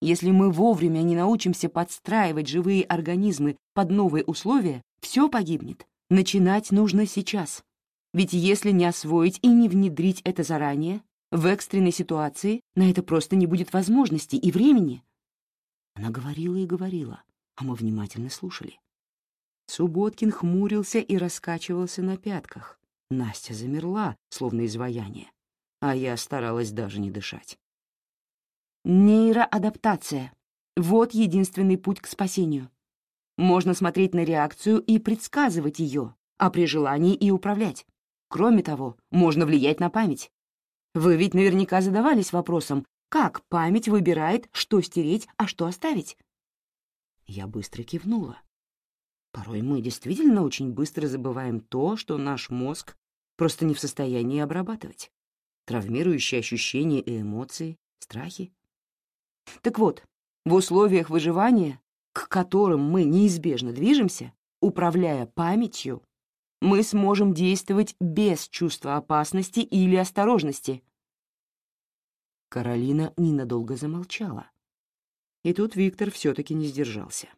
Speaker 1: Если мы вовремя не научимся подстраивать живые организмы под новые условия, все погибнет. Начинать нужно сейчас. Ведь если не освоить и не внедрить это заранее, в экстренной ситуации на это просто не будет возможности и времени. Она говорила и говорила, а мы внимательно слушали. Субботкин хмурился и раскачивался на пятках. Настя замерла, словно изваяние, а я старалась даже не дышать. Нейроадаптация — вот единственный путь к спасению. Можно смотреть на реакцию и предсказывать ее, а при желании и управлять. Кроме того, можно влиять на память. Вы ведь наверняка задавались вопросом, как память выбирает, что стереть, а что оставить? Я быстро кивнула. Порой мы действительно очень быстро забываем то, что наш мозг просто не в состоянии обрабатывать. Травмирующие ощущения и эмоции, страхи. Так вот, в условиях выживания, к которым мы неизбежно движемся, управляя памятью, мы сможем действовать без чувства опасности или осторожности. Каролина ненадолго замолчала. И тут Виктор все-таки не сдержался.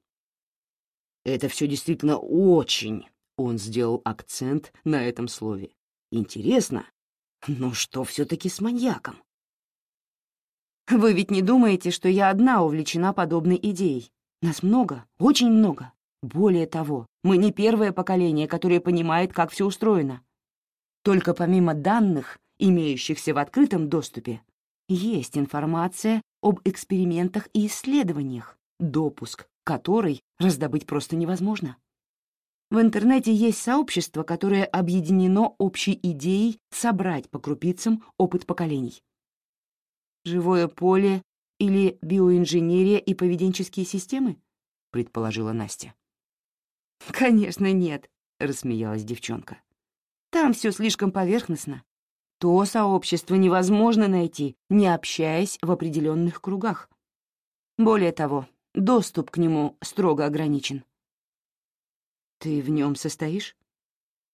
Speaker 1: «Это все действительно очень...» — он сделал акцент на этом слове. «Интересно, но что все-таки с маньяком?» «Вы ведь не думаете, что я одна увлечена подобной идеей? Нас много, очень много. Более того, мы не первое поколение, которое понимает, как все устроено. Только помимо данных, имеющихся в открытом доступе, есть информация об экспериментах и исследованиях, допуск который раздобыть просто невозможно. В интернете есть сообщество, которое объединено общей идеей собрать по крупицам опыт поколений. Живое поле или биоинженерия и поведенческие системы? предположила Настя. Конечно, нет, рассмеялась девчонка. Там все слишком поверхностно. То сообщество невозможно найти, не общаясь в определенных кругах. Более того, доступ к нему строго ограничен. Ты в нем состоишь?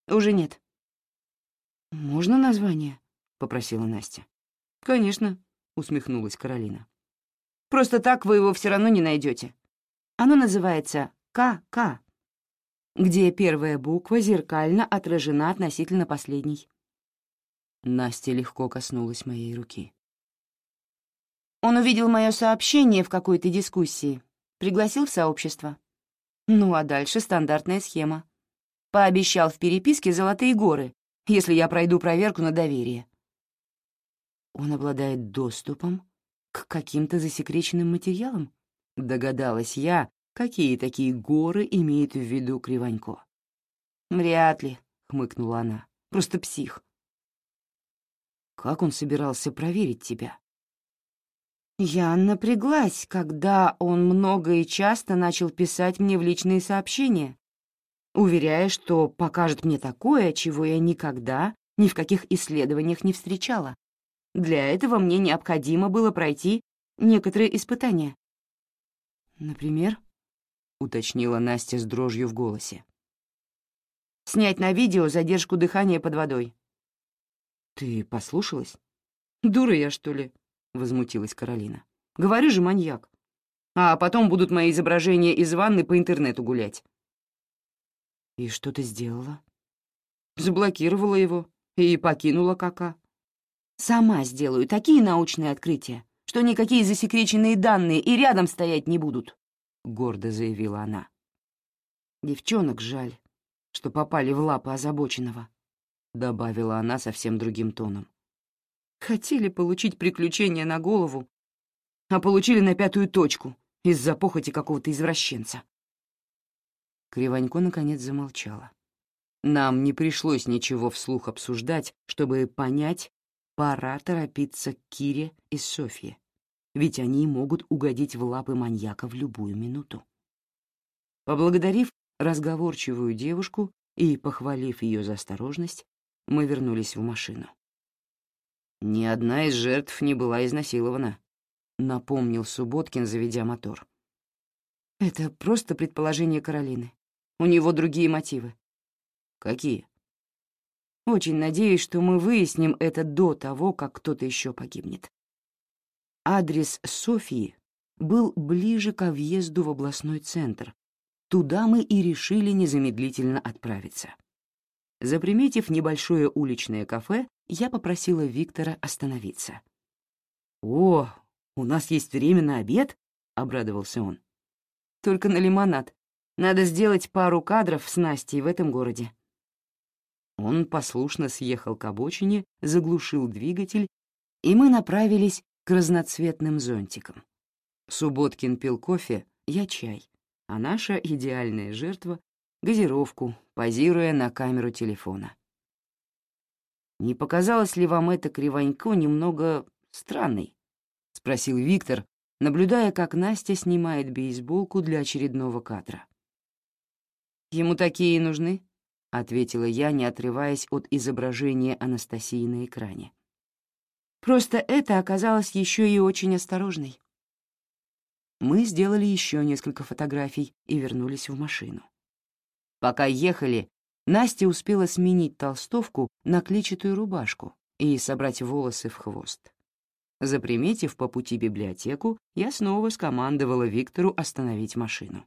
Speaker 1: Уже нет. Можно название? попросила Настя. Конечно, усмехнулась Каролина. Просто так вы его все равно не найдете. Оно называется КК, где первая буква зеркально отражена относительно последней. Настя легко коснулась моей руки. Он увидел мое сообщение в какой-то дискуссии, пригласил в сообщество. Ну а дальше стандартная схема. Пообещал в переписке золотые горы, если я пройду проверку на доверие. Он обладает доступом к каким-то засекреченным материалам? Догадалась я, какие такие горы имеет в виду Кривонько. «Вряд ли», — хмыкнула она, — «просто псих». «Как он собирался проверить тебя?» Я напряглась, когда он много и часто начал писать мне в личные сообщения, уверяя, что покажет мне такое, чего я никогда ни в каких исследованиях не встречала. Для этого мне необходимо было пройти некоторые испытания. «Например?» — уточнила Настя с дрожью в голосе. «Снять на видео задержку дыхания под водой». «Ты послушалась? Дура я, что ли?» — возмутилась Каролина. «Говорю же, маньяк. А потом будут мои изображения из ванны по интернету гулять». «И что ты сделала?» Заблокировала его и покинула Кака. «Сама сделаю такие научные открытия, что никакие засекреченные данные и рядом стоять не будут», — гордо заявила она. «Девчонок жаль, что попали в лапы озабоченного», — добавила она совсем другим тоном. Хотели получить приключения на голову, а получили на пятую точку из-за похоти какого-то извращенца. Кривонько наконец замолчала. Нам не пришлось ничего вслух обсуждать, чтобы понять, пора торопиться к Кире и Софье, ведь они могут угодить в лапы маньяка в любую минуту. Поблагодарив разговорчивую девушку и похвалив ее за осторожность, мы вернулись в машину. «Ни одна из жертв не была изнасилована», — напомнил Субботкин, заведя мотор. «Это просто предположение Каролины. У него другие мотивы». «Какие?» «Очень надеюсь, что мы выясним это до того, как кто-то еще погибнет». Адрес Софии был ближе к въезду в областной центр. Туда мы и решили незамедлительно отправиться. Заприметив небольшое уличное кафе, я попросила Виктора остановиться. «О, у нас есть время на обед?» — обрадовался он. «Только на лимонад. Надо сделать пару кадров с Настей в этом городе». Он послушно съехал к обочине, заглушил двигатель, и мы направились к разноцветным зонтикам. Субботкин пил кофе, я чай, а наша идеальная жертва — газировку, позируя на камеру телефона. «Не показалось ли вам это кривонько немного странной?» — спросил Виктор, наблюдая, как Настя снимает бейсболку для очередного кадра. «Ему такие нужны?» — ответила я, не отрываясь от изображения Анастасии на экране. «Просто это оказалось еще и очень осторожной». Мы сделали еще несколько фотографий и вернулись в машину. Пока ехали, Настя успела сменить толстовку на клетчатую рубашку и собрать волосы в хвост. Заприметив по пути библиотеку, я снова скомандовала Виктору остановить машину.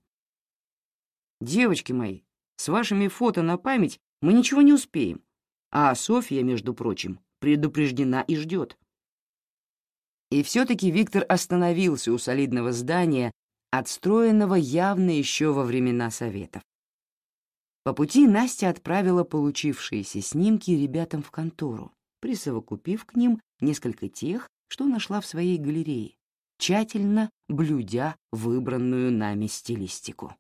Speaker 1: «Девочки мои, с вашими фото на память мы ничего не успеем, а Софья, между прочим, предупреждена и ждет». И все-таки Виктор остановился у солидного здания, отстроенного явно еще во времена Советов. По пути Настя отправила получившиеся снимки ребятам в контору, присовокупив к ним несколько тех, что нашла в своей галерее, тщательно блюдя выбранную нами стилистику.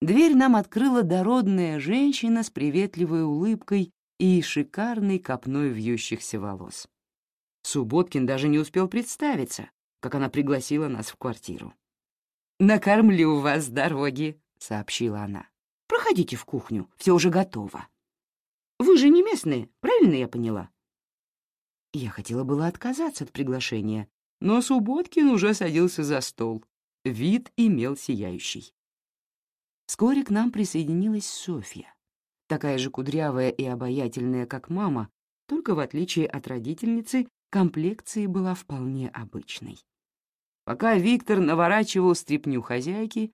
Speaker 1: Дверь нам открыла дородная женщина с приветливой улыбкой и шикарной копной вьющихся волос. Субботкин даже не успел представиться, как она пригласила нас в квартиру. «Накормлю вас с дороги», — сообщила она. «Проходите в кухню, все уже готово». «Вы же не местные, правильно я поняла?» Я хотела было отказаться от приглашения, но Субботкин уже садился за стол. Вид имел сияющий. Вскоре к нам присоединилась Софья, такая же кудрявая и обаятельная, как мама, только в отличие от родительницы, комплекции была вполне обычной. Пока Виктор наворачивал стряпню хозяйки,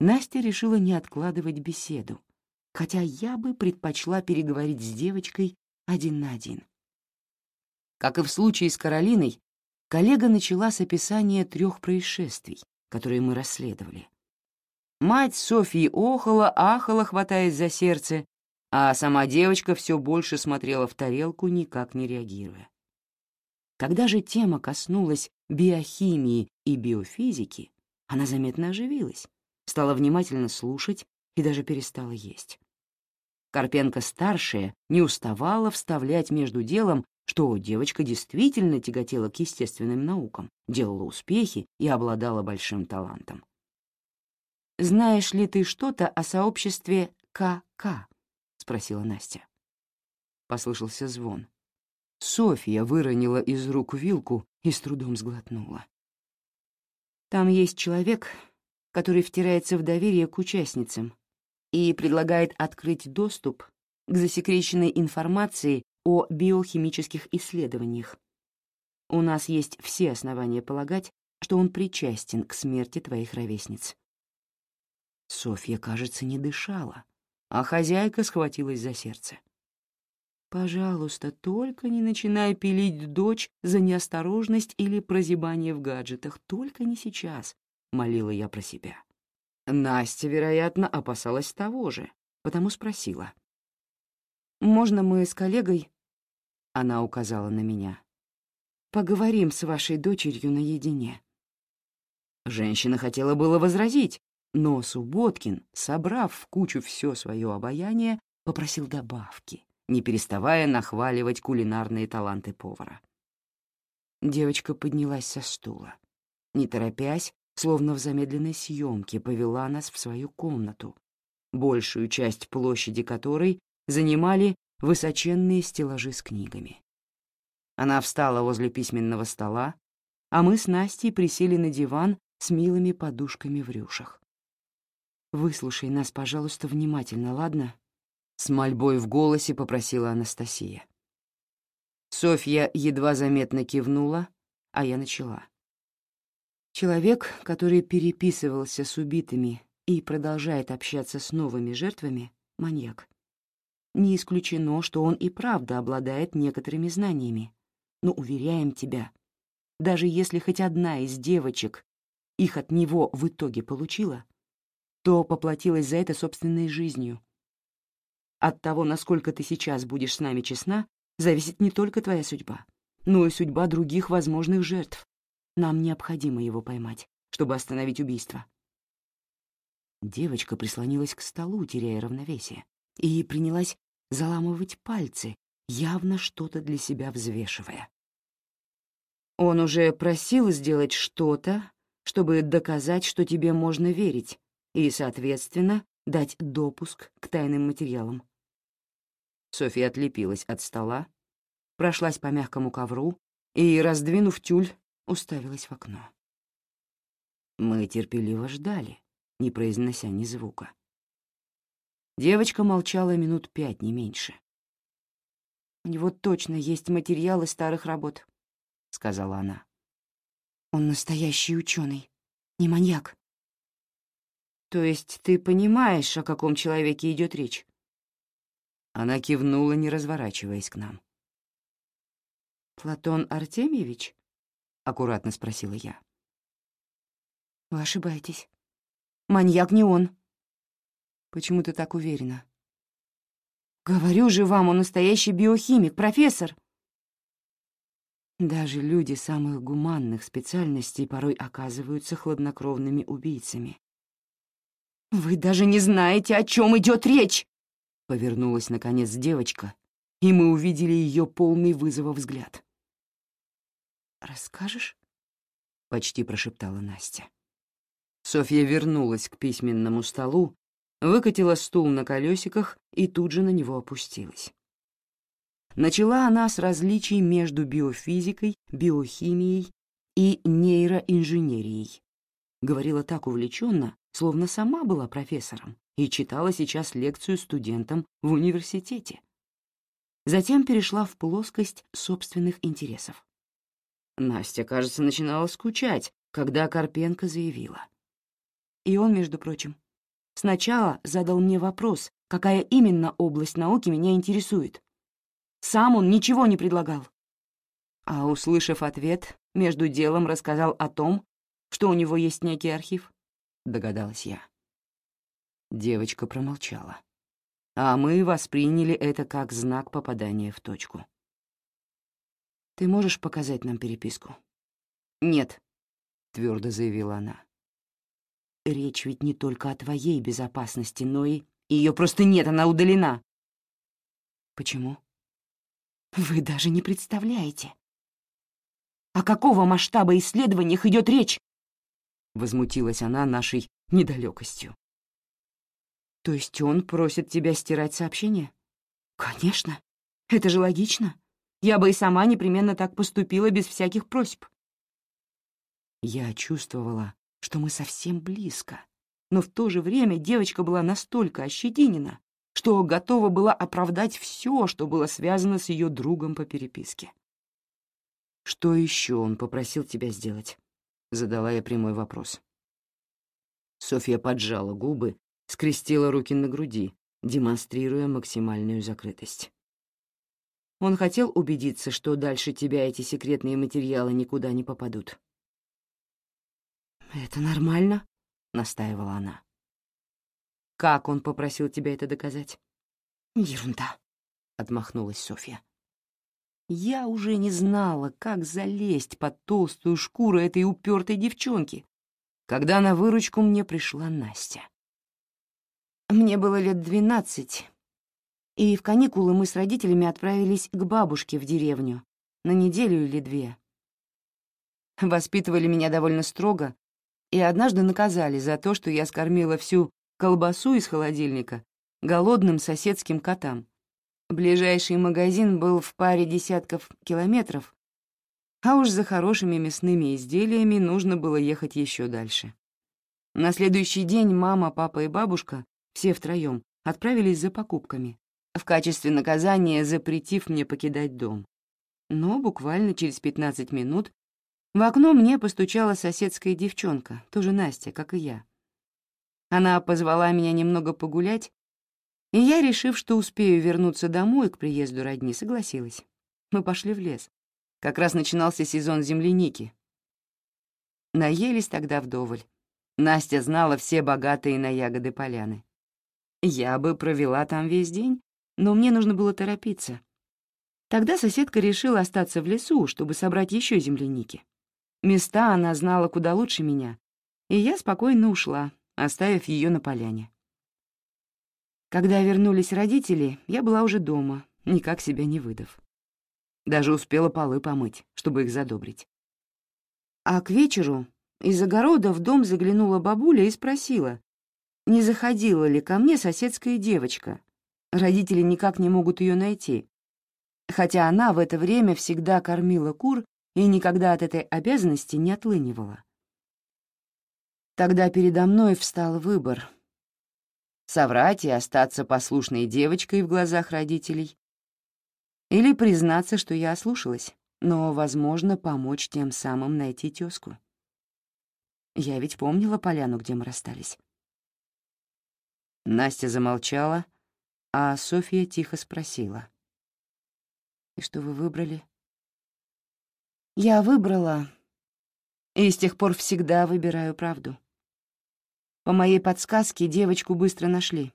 Speaker 1: Настя решила не откладывать беседу, хотя я бы предпочла переговорить с девочкой один на один. Как и в случае с Каролиной, коллега начала с описания трех происшествий, которые мы расследовали. Мать Софьи охала, ахала, хватаясь за сердце, а сама девочка все больше смотрела в тарелку, никак не реагируя. Когда же тема коснулась биохимии и биофизики, она заметно оживилась, стала внимательно слушать и даже перестала есть. Карпенко-старшая не уставала вставлять между делом, что девочка действительно тяготела к естественным наукам, делала успехи и обладала большим талантом. «Знаешь ли ты что-то о сообществе КК?» — спросила Настя. Послышался звон. Софья выронила из рук вилку и с трудом сглотнула. «Там есть человек, который втирается в доверие к участницам и предлагает открыть доступ к засекреченной информации о биохимических исследованиях. У нас есть все основания полагать, что он причастен к смерти твоих ровесниц. Софья, кажется, не дышала, а хозяйка схватилась за сердце. «Пожалуйста, только не начинай пилить дочь за неосторожность или прозябание в гаджетах, только не сейчас», — молила я про себя. Настя, вероятно, опасалась того же, потому спросила. «Можно мы с коллегой?» Она указала на меня. «Поговорим с вашей дочерью наедине». Женщина хотела было возразить, но Субботкин, собрав в кучу все свое обаяние, попросил добавки, не переставая нахваливать кулинарные таланты повара. Девочка поднялась со стула. Не торопясь, словно в замедленной съемке, повела нас в свою комнату, большую часть площади которой занимали высоченные стеллажи с книгами. Она встала возле письменного стола, а мы с Настей присели на диван с милыми подушками в рюшах. «Выслушай нас, пожалуйста, внимательно, ладно?» С мольбой в голосе попросила Анастасия. Софья едва заметно кивнула, а я начала. Человек, который переписывался с убитыми и продолжает общаться с новыми жертвами, — маньяк. Не исключено, что он и правда обладает некоторыми знаниями. Но, уверяем тебя, даже если хоть одна из девочек их от него в итоге получила, то поплатилась за это собственной жизнью. От того, насколько ты сейчас будешь с нами честна, зависит не только твоя судьба, но и судьба других возможных жертв. Нам необходимо его поймать, чтобы остановить убийство. Девочка прислонилась к столу, теряя равновесие, и принялась заламывать пальцы, явно что-то для себя взвешивая. Он уже просил сделать что-то, чтобы доказать, что тебе можно верить, и, соответственно, дать допуск к тайным материалам. Софья отлепилась от стола, прошлась по мягкому ковру и, раздвинув тюль, уставилась в окно. Мы терпеливо ждали, не произнося ни звука. Девочка молчала минут пять, не меньше. «У него точно есть материалы старых работ», — сказала она. «Он настоящий ученый, не маньяк». То есть ты понимаешь, о каком человеке идет речь?» Она кивнула, не разворачиваясь к нам. «Платон Артемьевич?» — аккуратно спросила я. «Вы ошибаетесь. Маньяк не он». «Почему ты так уверена?» «Говорю же вам, он настоящий биохимик, профессор». Даже люди самых гуманных специальностей порой оказываются хладнокровными убийцами. «Вы даже не знаете, о чем идет речь!» Повернулась, наконец, девочка, и мы увидели ее полный вызова взгляд. «Расскажешь?» — почти прошептала Настя. Софья вернулась к письменному столу, выкатила стул на колесиках и тут же на него опустилась. Начала она с различий между биофизикой, биохимией и нейроинженерией. Говорила так увлеченно, словно сама была профессором и читала сейчас лекцию студентам в университете. Затем перешла в плоскость собственных интересов. Настя, кажется, начинала скучать, когда Карпенко заявила. И он, между прочим, сначала задал мне вопрос, какая именно область науки меня интересует. Сам он ничего не предлагал. А, услышав ответ, между делом рассказал о том, что у него есть некий архив, догадалась я. Девочка промолчала. А мы восприняли это как знак попадания в точку. «Ты можешь показать нам переписку?» «Нет», — твердо заявила она. «Речь ведь не только о твоей безопасности, но и...» «Ее просто нет, она удалена». «Почему?» Вы даже не представляете. О какого масштаба исследованиях идет речь? Возмутилась она нашей недалекостью. То есть он просит тебя стирать сообщение? Конечно. Это же логично. Я бы и сама непременно так поступила без всяких просьб. Я чувствовала, что мы совсем близко, но в то же время девочка была настолько ощетинена, что готова была оправдать все, что было связано с ее другом по переписке. «Что еще он попросил тебя сделать?» — задала я прямой вопрос. Софья поджала губы, скрестила руки на груди, демонстрируя максимальную закрытость. Он хотел убедиться, что дальше тебя эти секретные материалы никуда не попадут. «Это нормально?» — настаивала она. Как он попросил тебя это доказать? Ерунда, отмахнулась Софья. Я уже не знала, как залезть под толстую шкуру этой упертой девчонки, когда на выручку мне пришла Настя. Мне было лет двенадцать, и в каникулы мы с родителями отправились к бабушке в деревню на неделю или две. Воспитывали меня довольно строго и однажды наказали за то, что я скормила всю колбасу из холодильника голодным соседским котам. Ближайший магазин был в паре десятков километров, а уж за хорошими мясными изделиями нужно было ехать еще дальше. На следующий день мама, папа и бабушка, все втроем, отправились за покупками, в качестве наказания запретив мне покидать дом. Но буквально через 15 минут в окно мне постучала соседская девчонка, тоже Настя, как и я. Она позвала меня немного погулять, и я, решив, что успею вернуться домой к приезду родни, согласилась. Мы пошли в лес. Как раз начинался сезон земляники. Наелись тогда вдоволь. Настя знала все богатые на ягоды поляны. Я бы провела там весь день, но мне нужно было торопиться. Тогда соседка решила остаться в лесу, чтобы собрать еще земляники. Места она знала куда лучше меня, и я спокойно ушла, оставив ее на поляне. Когда вернулись родители, я была уже дома, никак себя не выдав. Даже успела полы помыть, чтобы их задобрить. А к вечеру из огорода в дом заглянула бабуля и спросила, не заходила ли ко мне соседская девочка. Родители никак не могут ее найти, хотя она в это время всегда кормила кур и никогда от этой обязанности не отлынивала. Тогда передо мной встал выбор — соврать и остаться послушной девочкой в глазах родителей или признаться, что я ослушалась, но, возможно, помочь тем самым найти тёзку. Я ведь помнила поляну, где мы расстались. Настя замолчала, а Софья тихо спросила. «И что вы выбрали?» «Я выбрала, и с тех пор всегда выбираю правду. По моей подсказке девочку быстро нашли.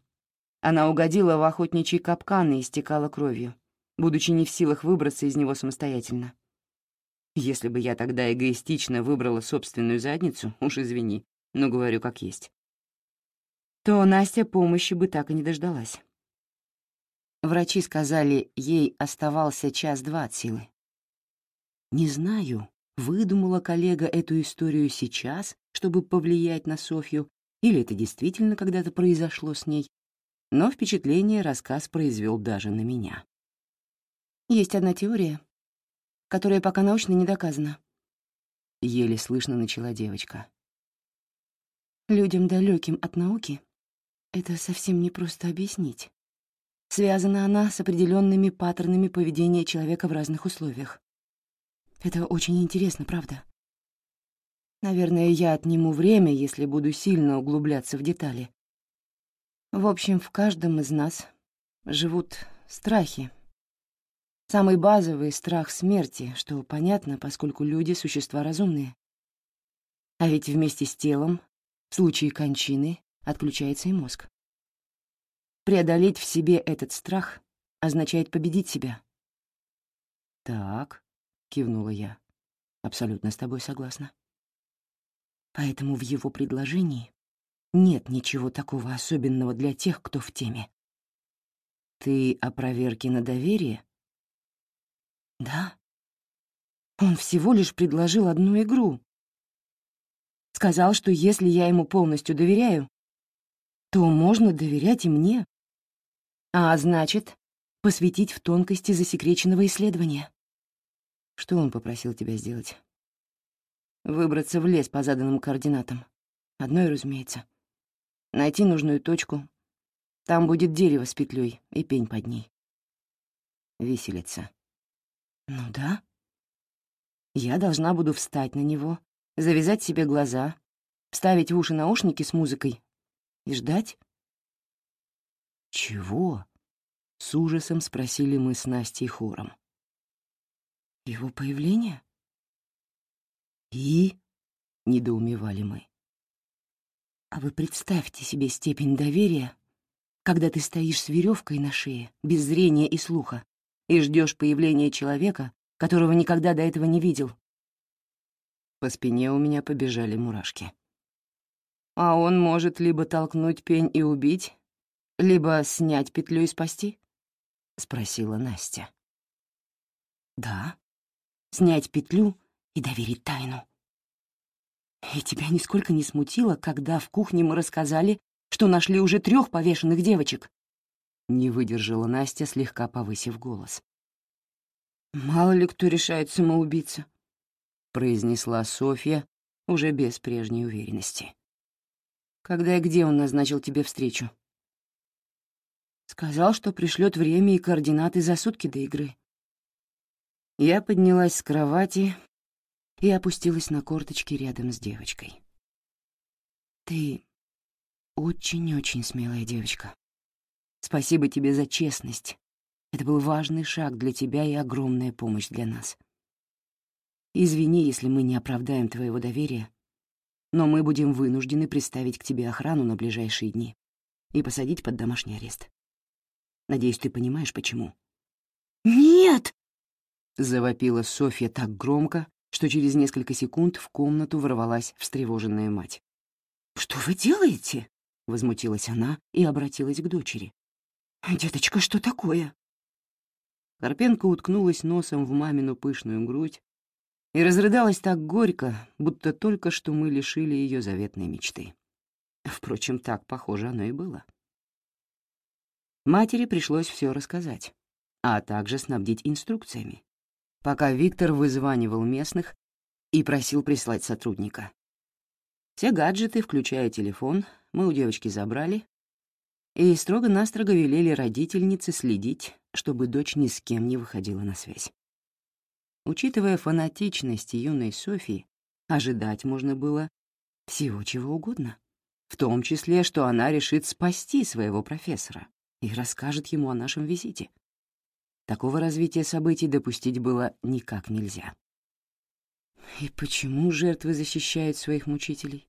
Speaker 1: Она угодила в охотничий капкан и истекала кровью, будучи не в силах выбраться из него самостоятельно. Если бы я тогда эгоистично выбрала собственную задницу, уж извини, но говорю как есть, то Настя помощи бы так и не дождалась. Врачи сказали, ей оставался час-два от силы. Не знаю, выдумала коллега эту историю сейчас, чтобы повлиять на Софью, или это действительно когда-то произошло с ней, но впечатление рассказ произвел даже на меня. Есть одна теория, которая пока научно не доказана. Еле слышно начала девочка. Людям, далеким от науки, это совсем не просто объяснить. Связана она с определенными паттернами поведения человека в разных условиях. Это очень интересно, правда? Наверное, я отниму время, если буду сильно углубляться в детали. В общем, в каждом из нас живут страхи, Самый базовый — страх смерти, что понятно, поскольку люди — существа разумные. А ведь вместе с телом, в случае кончины, отключается и мозг. Преодолеть в себе этот страх означает победить себя. «Так», — кивнула я, — «абсолютно с тобой согласна». Поэтому в его предложении нет ничего такого особенного для тех, кто в теме. «Ты о проверке на доверие?» Да. Он всего лишь предложил одну игру. Сказал, что если я ему полностью доверяю, то можно доверять и мне. А значит, посвятить в тонкости засекреченного исследования. Что он попросил тебя сделать? Выбраться в лес по заданным координатам. Одной, разумеется. Найти нужную точку. Там будет дерево с петлей и пень под ней. Виселица. Ну да. Я должна буду встать на него, завязать себе глаза, вставить в уши наушники с музыкой и ждать. «Чего?» — с ужасом спросили мы с Настей хором. «Его появление?» «И?» — недоумевали мы. «А вы представьте себе степень доверия, когда ты стоишь с веревкой на шее, без зрения и слуха, и ждешь появления человека, которого никогда до этого не видел. По спине у меня побежали мурашки. А он может либо толкнуть пень и убить, либо снять петлю и спасти? — спросила Настя. «Да, снять петлю и доверить тайну. И тебя нисколько не смутило, когда в кухне мы рассказали, что нашли уже трех повешенных девочек, не выдержала Настя, слегка повысив голос. «Мало ли кто решает самоубиться», — произнесла Софья уже без прежней уверенности. «Когда и где он назначил тебе встречу?» Сказал, что пришлет время и координаты за сутки до игры. Я поднялась с кровати и опустилась на корточки рядом с девочкой. «Ты очень-очень смелая девочка», Спасибо тебе за честность. Это был важный шаг для тебя и огромная помощь для нас. Извини, если мы не оправдаем твоего доверия, но мы будем вынуждены приставить к тебе охрану на ближайшие дни и посадить под домашний арест. Надеюсь, ты понимаешь, почему. «Нет!» — завопила Софья так громко, что через несколько секунд в комнату ворвалась встревоженная мать. «Что вы делаете?» — возмутилась она и обратилась к дочери. «Деточка, что такое?» Карпенко уткнулась носом в мамину пышную грудь и разрыдалась так горько, будто только что мы лишили ее заветной мечты. Впрочем, так, похоже, оно и было. Матери пришлось все рассказать, а также снабдить инструкциями, пока Виктор вызванивал местных и просил прислать сотрудника. Все гаджеты, включая телефон, мы у девочки забрали и строго-настрого велели родительнице следить, чтобы дочь ни с кем не выходила на связь. Учитывая фанатичность юной Софии, ожидать можно было всего чего угодно, в том числе, что она решит спасти своего профессора и расскажет ему о нашем визите. Такого развития событий допустить было никак нельзя. И почему жертвы защищают своих мучителей?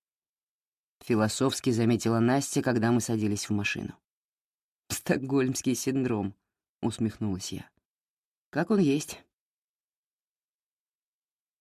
Speaker 1: Философски заметила Настя, когда мы садились в машину. «Стокгольмский синдром», — усмехнулась я. «Как он есть.